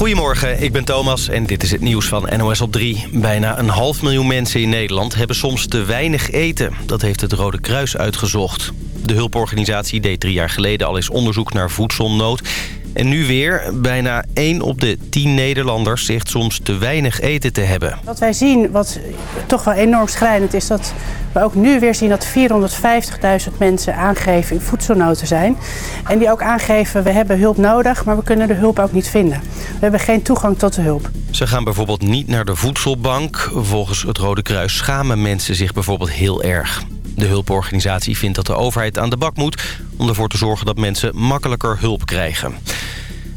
Goedemorgen, ik ben Thomas en dit is het nieuws van NOS op 3. Bijna een half miljoen mensen in Nederland hebben soms te weinig eten. Dat heeft het Rode Kruis uitgezocht. De hulporganisatie deed drie jaar geleden al eens onderzoek naar voedselnood... En nu weer, bijna 1 op de 10 Nederlanders zegt soms te weinig eten te hebben. Wat wij zien, wat toch wel enorm schrijnend is... dat we ook nu weer zien dat 450.000 mensen aangeven in voedselnood te zijn. En die ook aangeven, we hebben hulp nodig, maar we kunnen de hulp ook niet vinden. We hebben geen toegang tot de hulp. Ze gaan bijvoorbeeld niet naar de voedselbank. Volgens het Rode Kruis schamen mensen zich bijvoorbeeld heel erg. De hulporganisatie vindt dat de overheid aan de bak moet... om ervoor te zorgen dat mensen makkelijker hulp krijgen.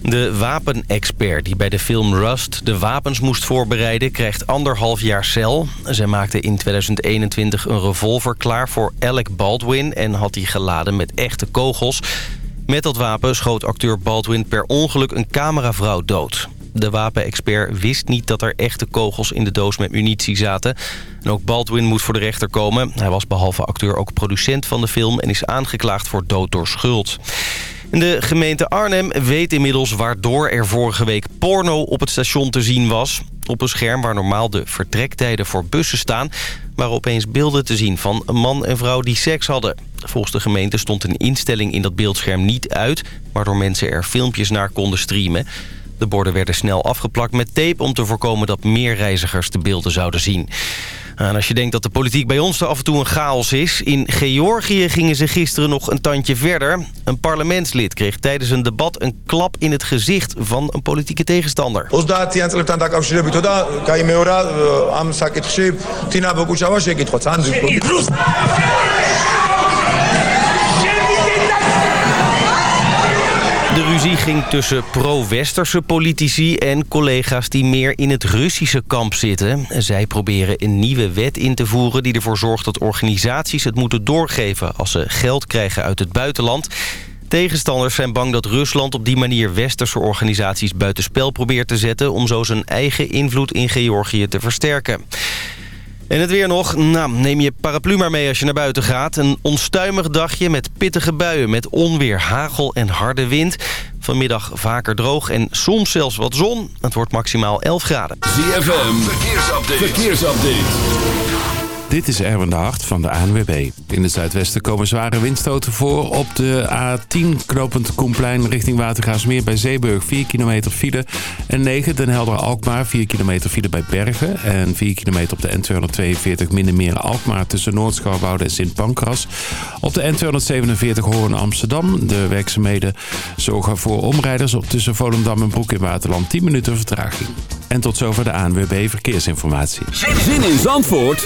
De wapenexpert die bij de film Rust de wapens moest voorbereiden... krijgt anderhalf jaar cel. Zij maakte in 2021 een revolver klaar voor Alec Baldwin... en had die geladen met echte kogels. Met dat wapen schoot acteur Baldwin per ongeluk een cameravrouw dood. De wapenexpert wist niet dat er echte kogels in de doos met munitie zaten. En ook Baldwin moet voor de rechter komen. Hij was behalve acteur ook producent van de film... en is aangeklaagd voor dood door schuld. De gemeente Arnhem weet inmiddels waardoor er vorige week porno op het station te zien was. Op een scherm waar normaal de vertrektijden voor bussen staan... waren opeens beelden te zien van een man en vrouw die seks hadden. Volgens de gemeente stond een instelling in dat beeldscherm niet uit... waardoor mensen er filmpjes naar konden streamen. De borden werden snel afgeplakt met tape om te voorkomen dat meer reizigers de beelden zouden zien. En als je denkt dat de politiek bij ons er af en toe een chaos is... in Georgië gingen ze gisteren nog een tandje verder. Een parlementslid kreeg tijdens een debat een klap in het gezicht van een politieke tegenstander. De ruzie ging tussen pro-westerse politici en collega's die meer in het Russische kamp zitten. Zij proberen een nieuwe wet in te voeren die ervoor zorgt dat organisaties het moeten doorgeven als ze geld krijgen uit het buitenland. Tegenstanders zijn bang dat Rusland op die manier westerse organisaties buitenspel probeert te zetten... om zo zijn eigen invloed in Georgië te versterken. En het weer nog. Nou, neem je paraplu maar mee als je naar buiten gaat. Een onstuimig dagje met pittige buien met onweer, hagel en harde wind. Vanmiddag vaker droog en soms zelfs wat zon. Het wordt maximaal 11 graden. ZFM, verkeersupdate. verkeersupdate. Dit is Erwin de Hart van de ANWB. In het zuidwesten komen zware windstoten voor. Op de A10 knopend Koenplein richting Watergaasmeer bij Zeeburg 4 kilometer file. En 9 Den Helder-Alkmaar 4 kilometer file bij Bergen. En 4 kilometer op de N242 Middenmeer Alkmaar tussen Noordschouwwoude en Sint Pancras. Op de N247 Hoorn Amsterdam. De werkzaamheden zorgen voor omrijders op tussen Volendam en Broek in Waterland 10 minuten vertraging. En tot zover de ANWB Verkeersinformatie. Zin in Zandvoort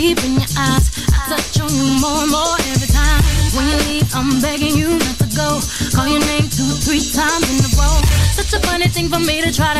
deep in your eyes. I touch on you more and more every time. When you leave, I'm begging you not to go. Call your name two, three times in a row. Such a funny thing for me to try to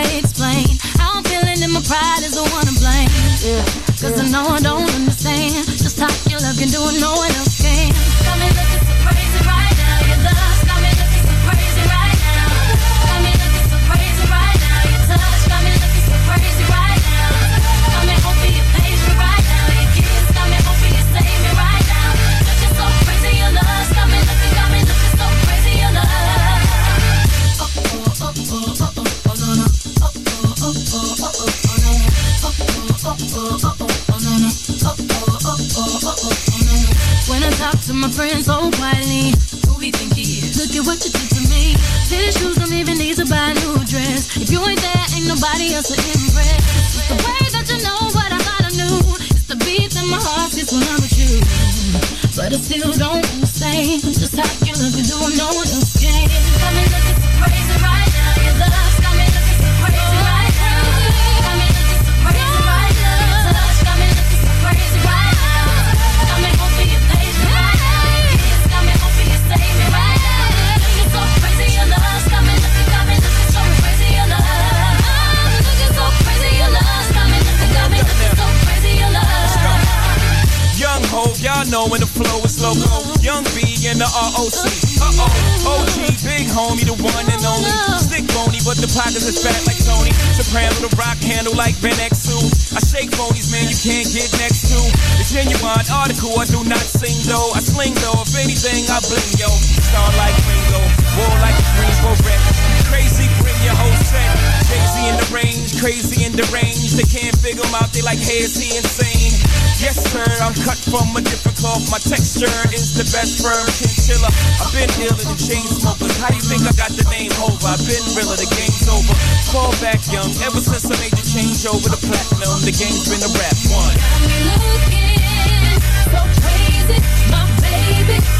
crazy and deranged. They can't figure them out, they like, hey, is he insane? Yes, sir, I'm cut from a different cloth. My texture is the best firm chinchilla. I've been dealing the chain smokers. How do you think I got the name over? I've been realer, the game's over. Fall back young, ever since I made the change over to platinum. The game's been a rap one. Got me looking so crazy, my baby.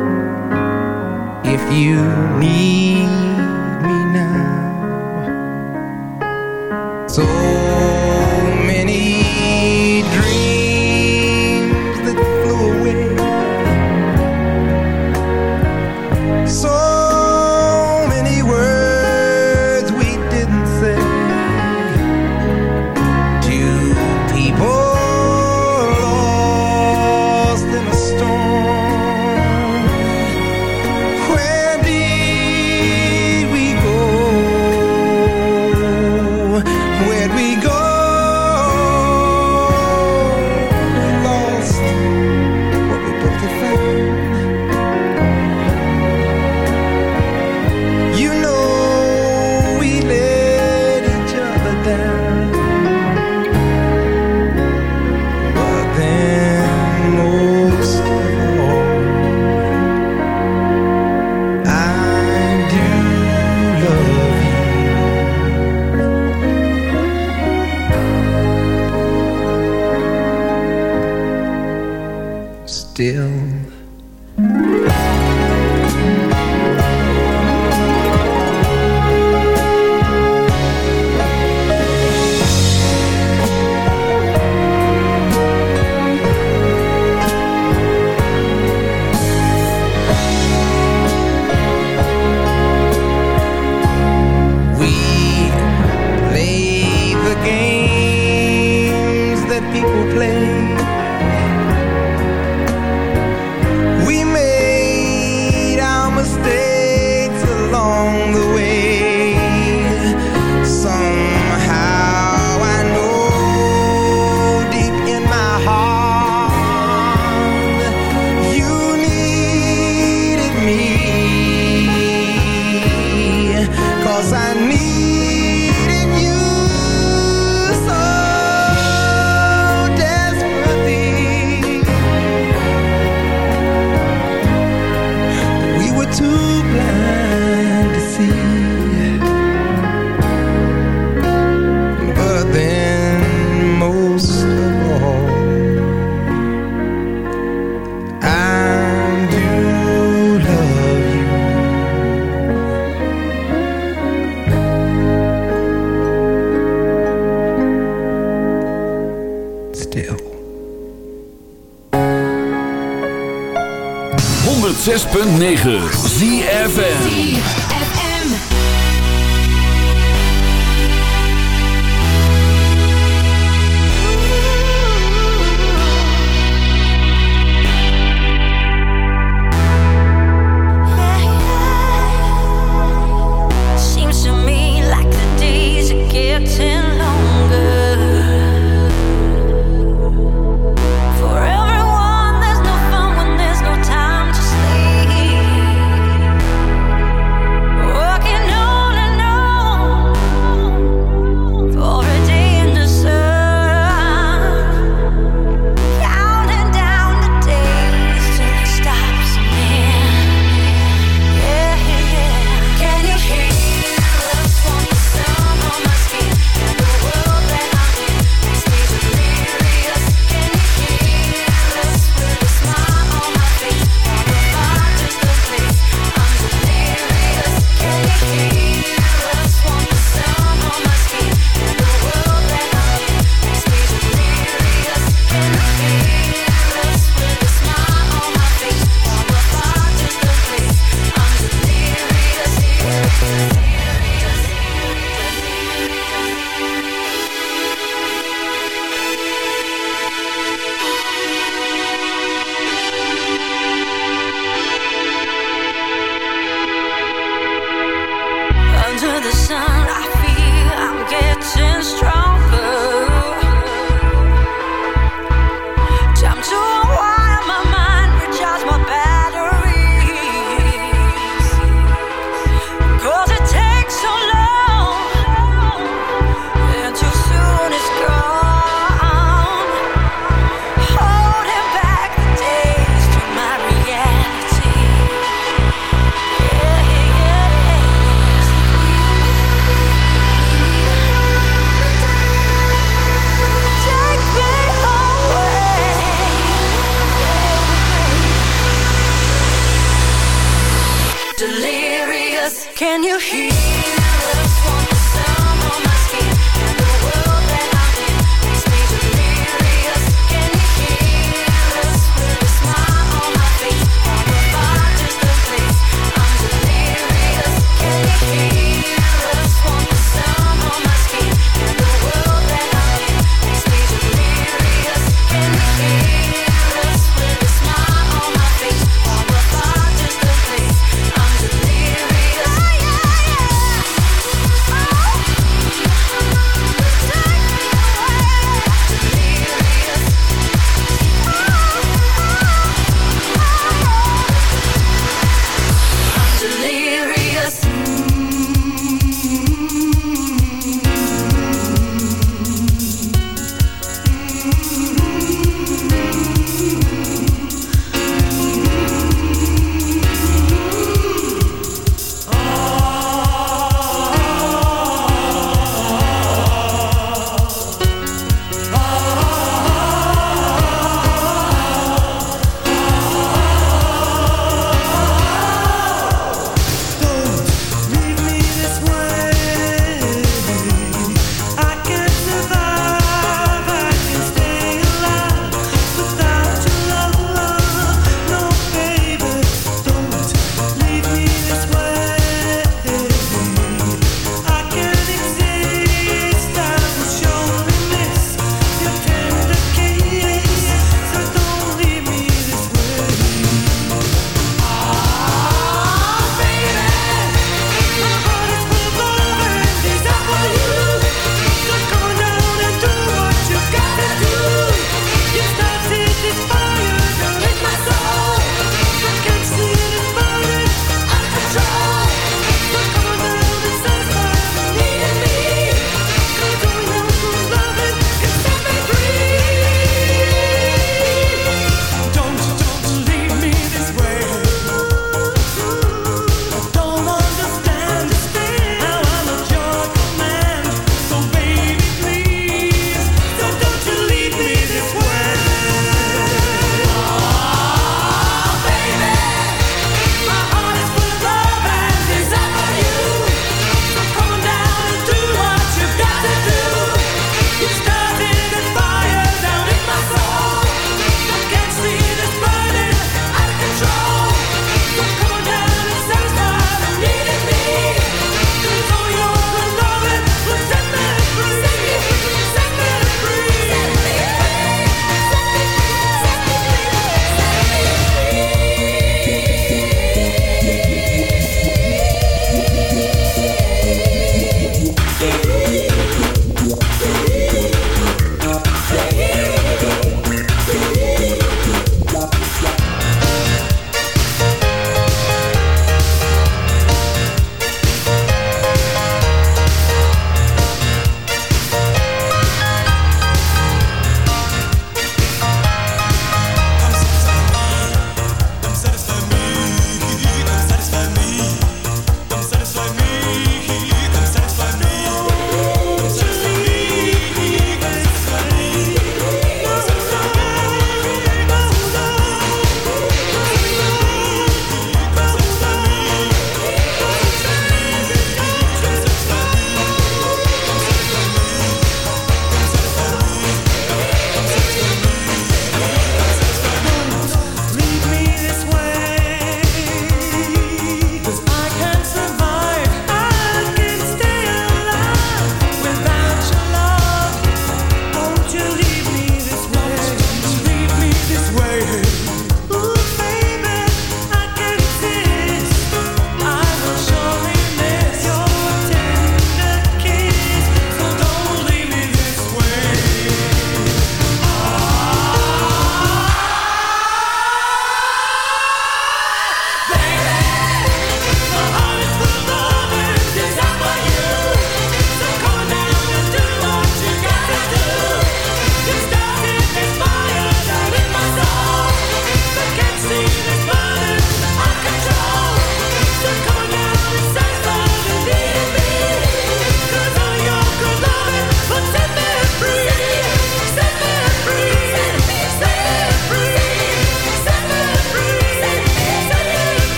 you need.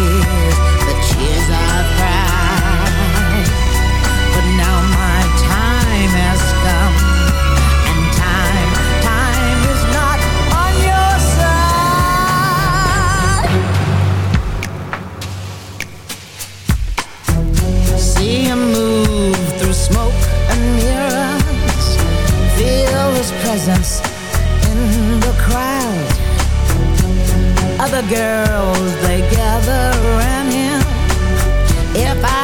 tears the girls, they gather around him. If I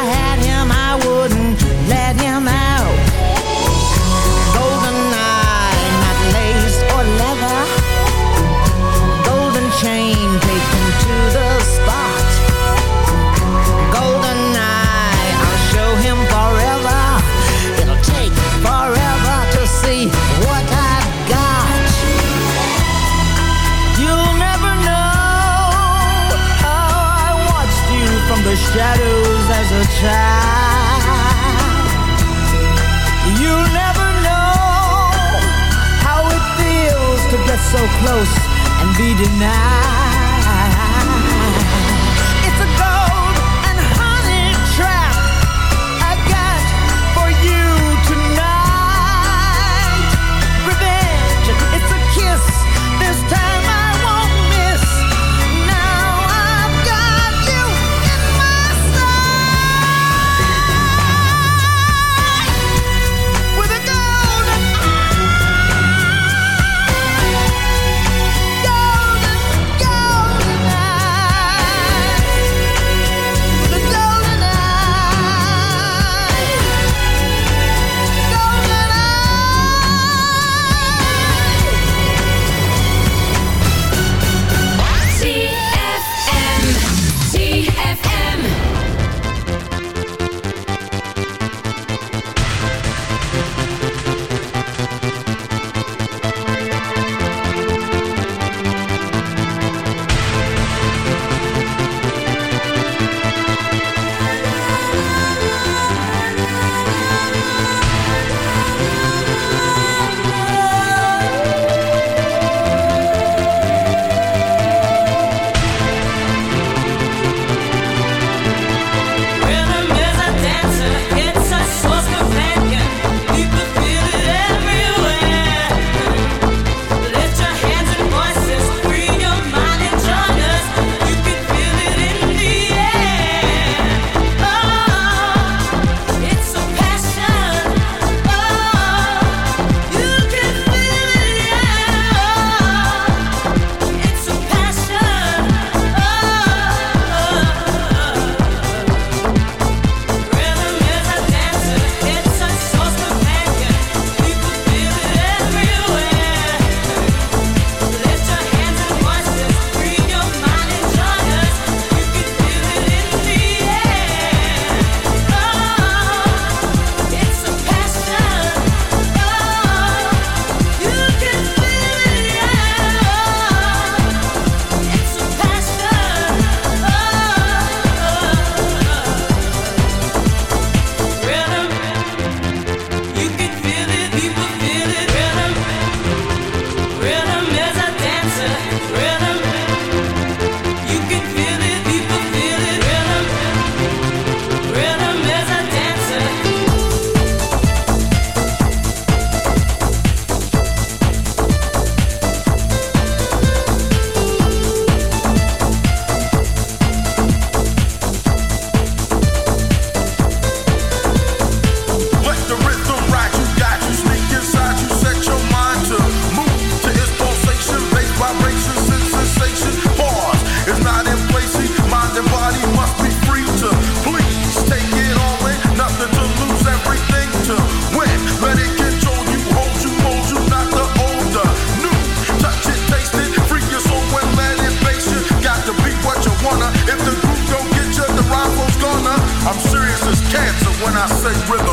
say rip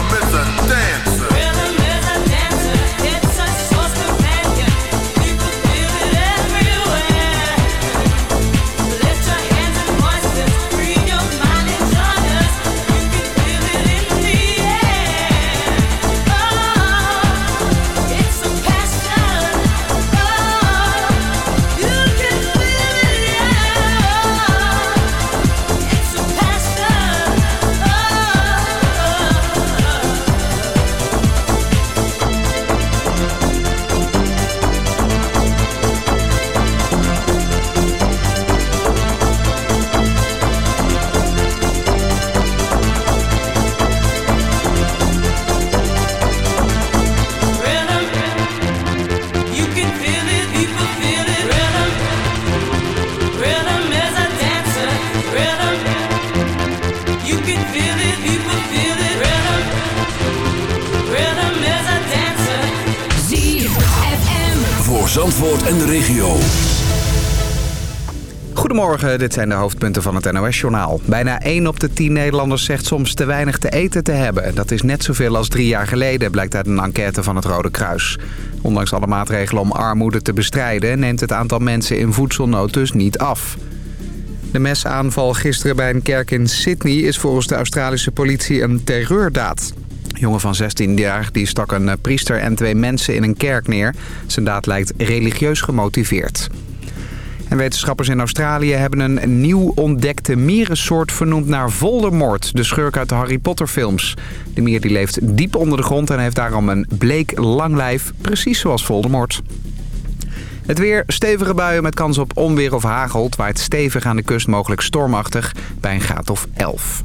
Goedemorgen, dit zijn de hoofdpunten van het NOS-journaal. Bijna 1 op de 10 Nederlanders zegt soms te weinig te eten te hebben. Dat is net zoveel als drie jaar geleden, blijkt uit een enquête van het Rode Kruis. Ondanks alle maatregelen om armoede te bestrijden... neemt het aantal mensen in voedselnood dus niet af. De mesaanval gisteren bij een kerk in Sydney is volgens de Australische politie een terreurdaad. Een jongen van 16 jaar die stak een eh, priester en twee mensen in een kerk neer. Zijn daad lijkt religieus gemotiveerd. En wetenschappers in Australië hebben een nieuw ontdekte mierensoort vernoemd naar Voldemort, de schurk uit de Harry Potter films. De mier die leeft diep onder de grond en heeft daarom een bleek lang lijf, precies zoals Voldemort. Het weer, stevige buien met kans op onweer of hagel. Waait stevig aan de kust, mogelijk stormachtig, bij een graad of 11.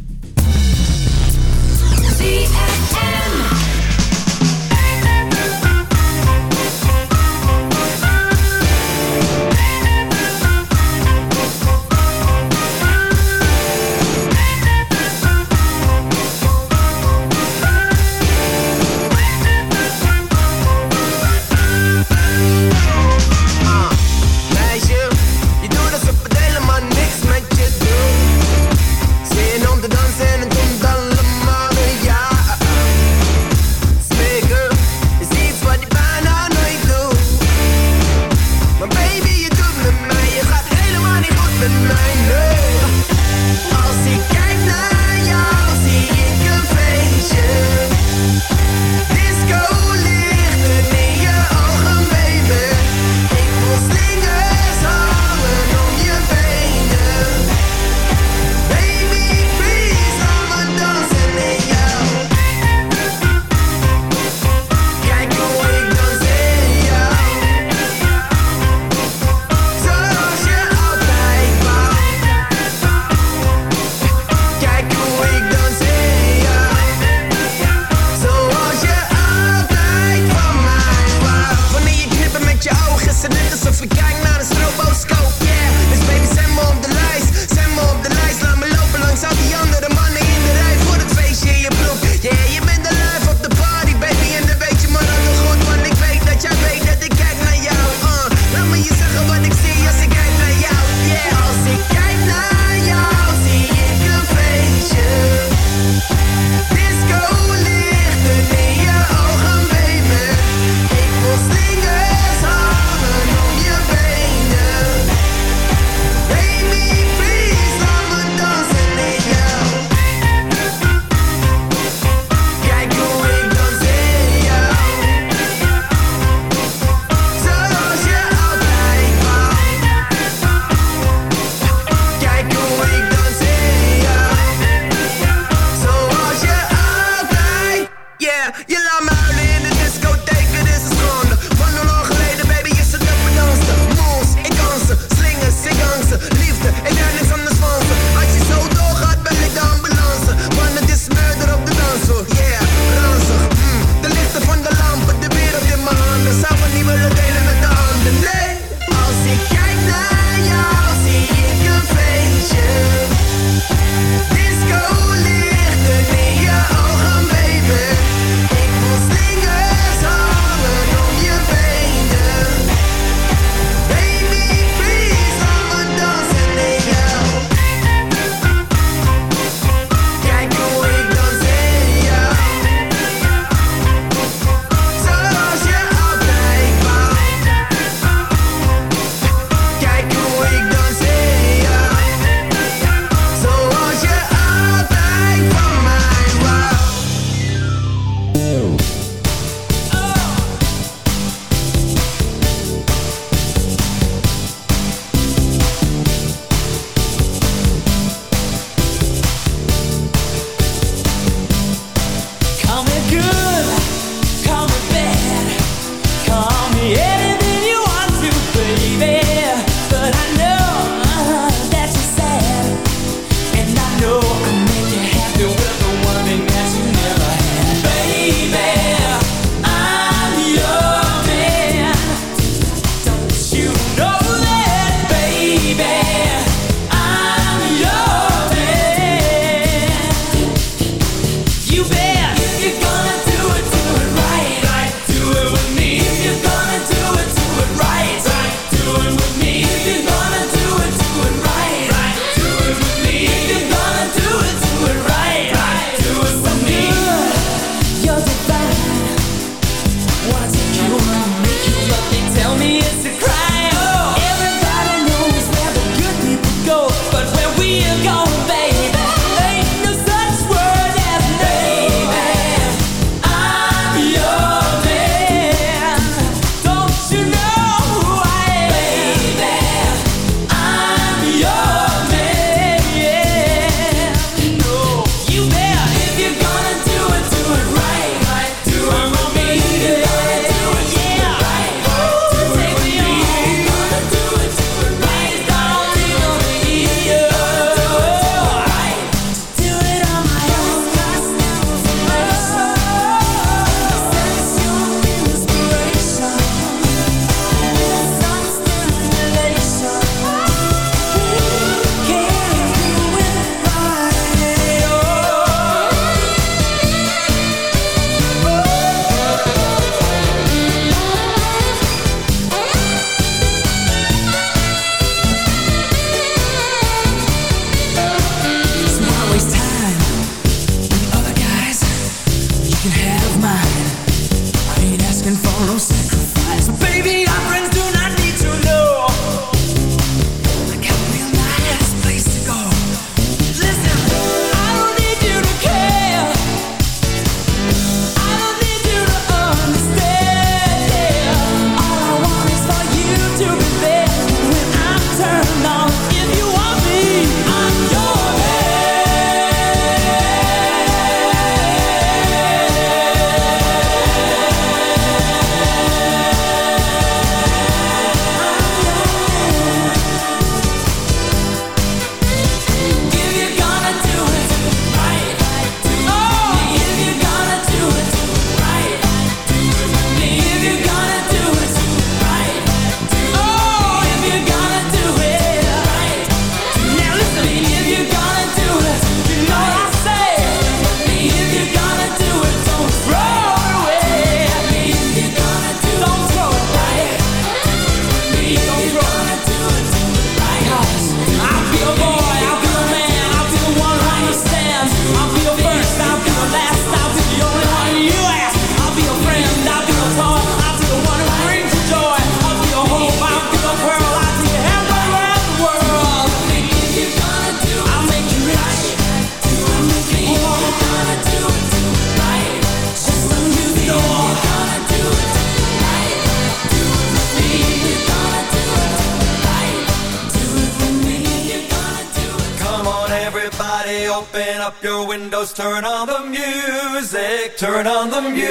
your windows, turn on the music, turn on the music.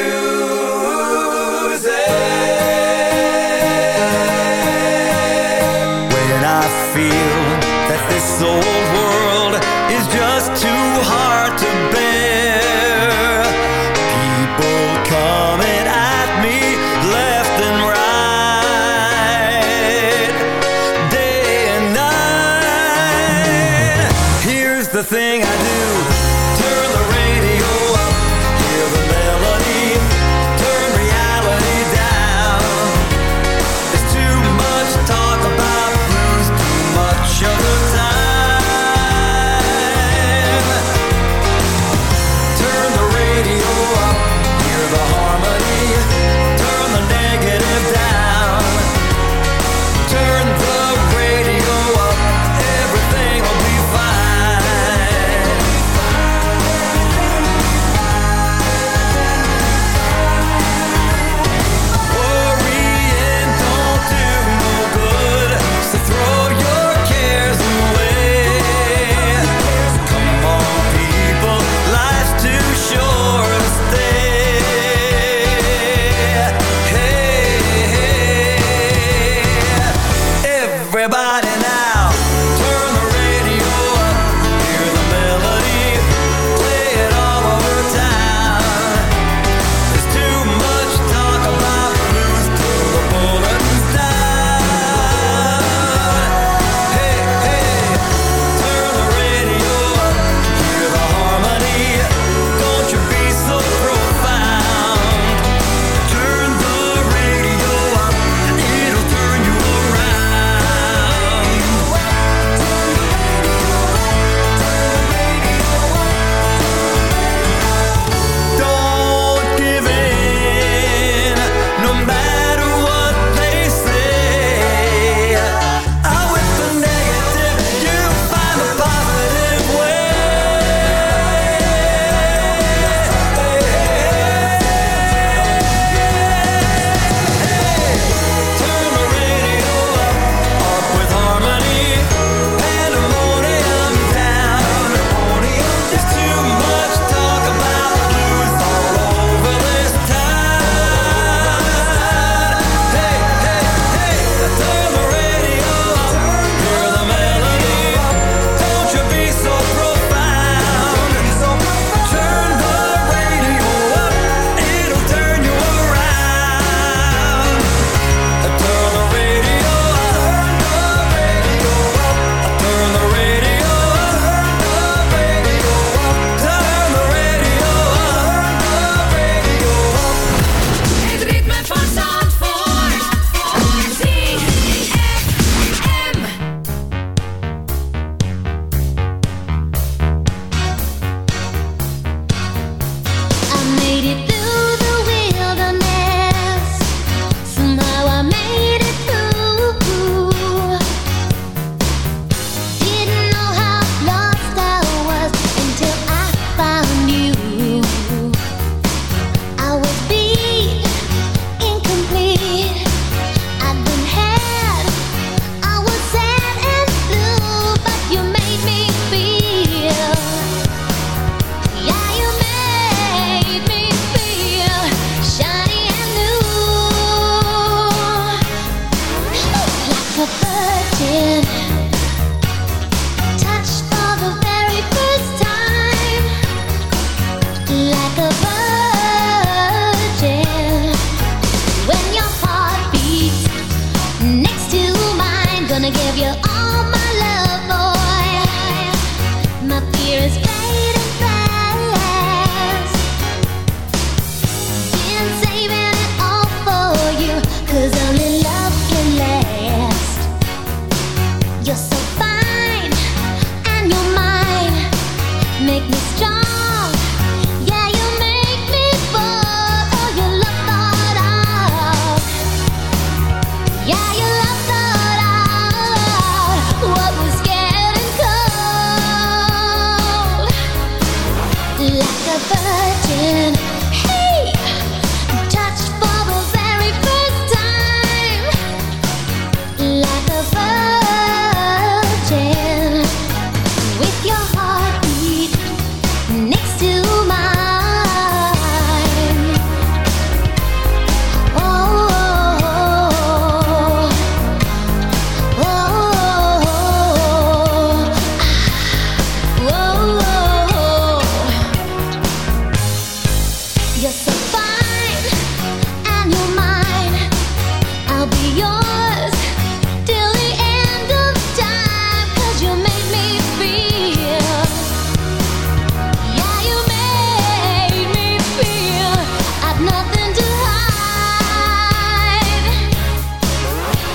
When I feel that this old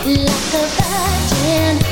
like a virgin.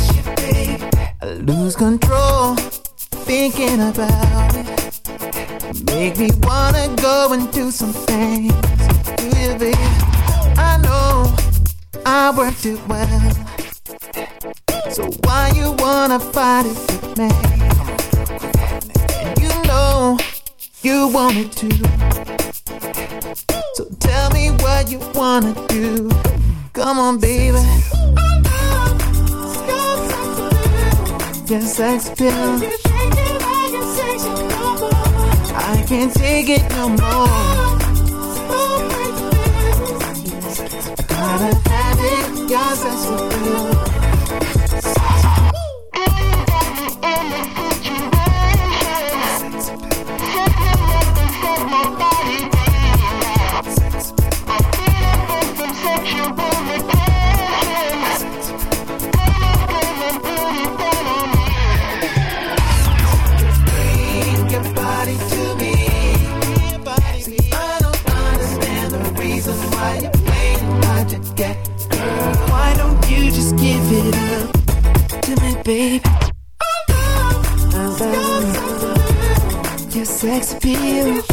I lose control, thinking about it. Make me wanna go and do some things. You, babe? I know I worked it well. So why you wanna fight it with me? And you know you wanted to. So tell me what you wanna do. Come on, baby. Your sex appeal. I can't take it no more. I gotta have it. Your sex appeal. Baby? Your sex appeal.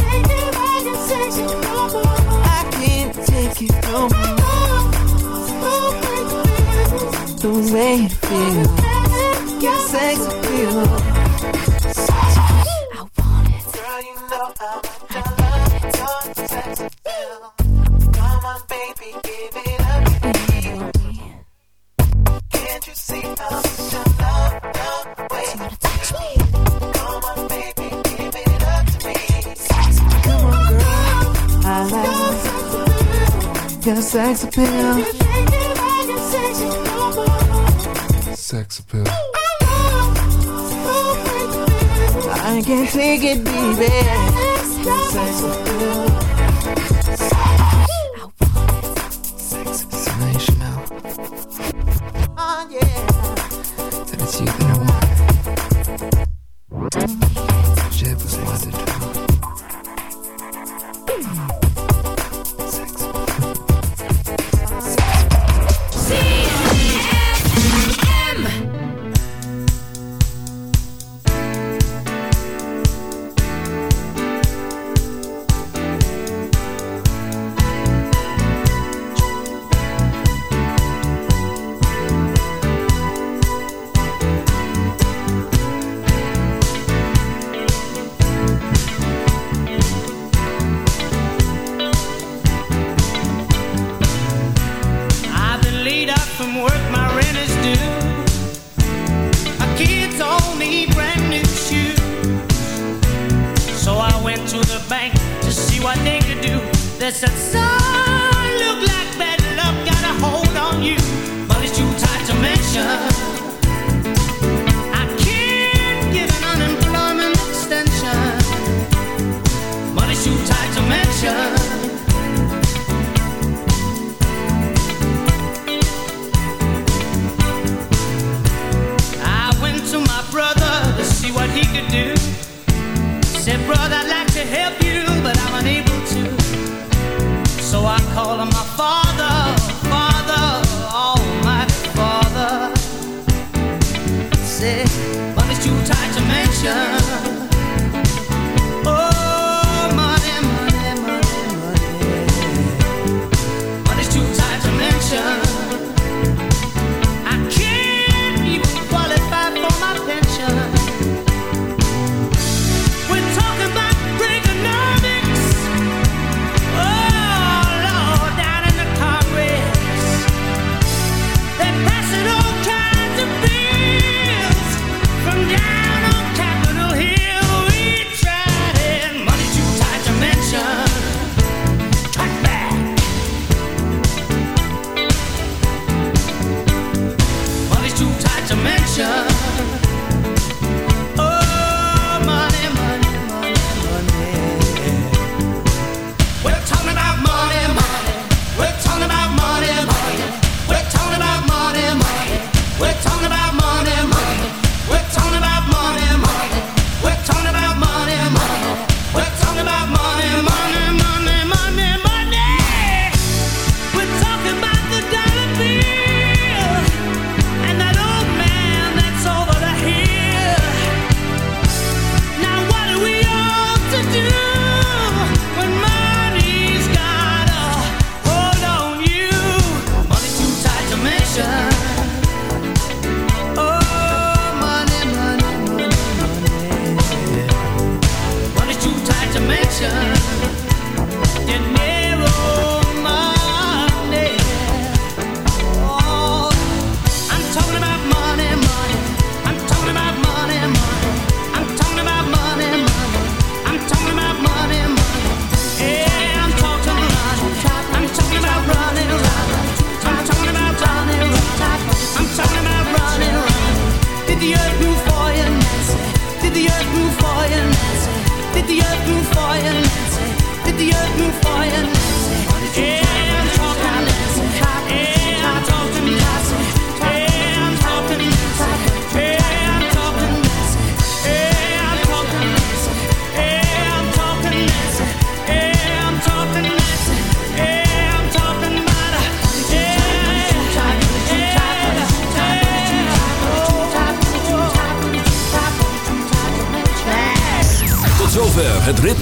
Click it, baby.